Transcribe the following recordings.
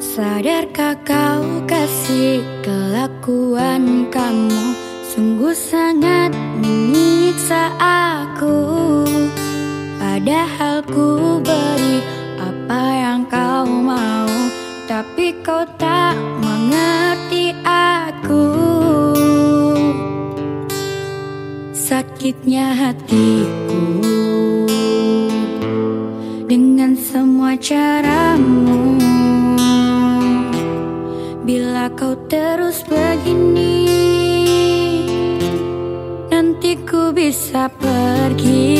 Sadarkah kau kasih kelakuan kamu? Sungguh sangat menyiksa aku. Padahal ku beri apa yang kau mau Tapi kau tak Sakitnya hatiku. Dengan semua caramu Bila kau terus begini Nanti ku bisa pergi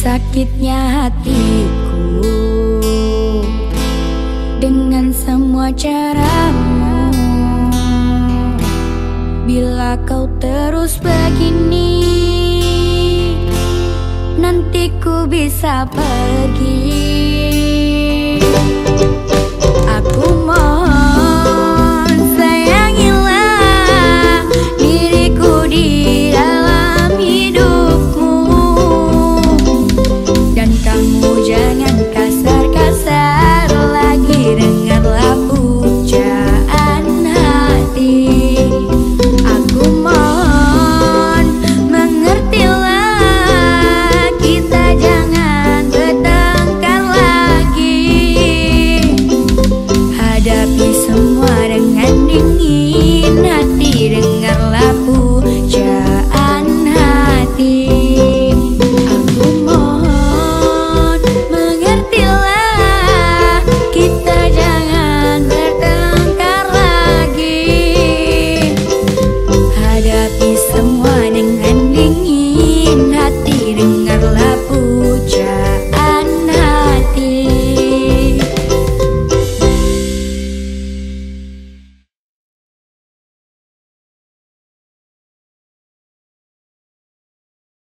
Sakitnya hatiku. Dengan semua caramu Bila kau terus begini Nanti ku bisa pergi Hadapi semua dengan dingin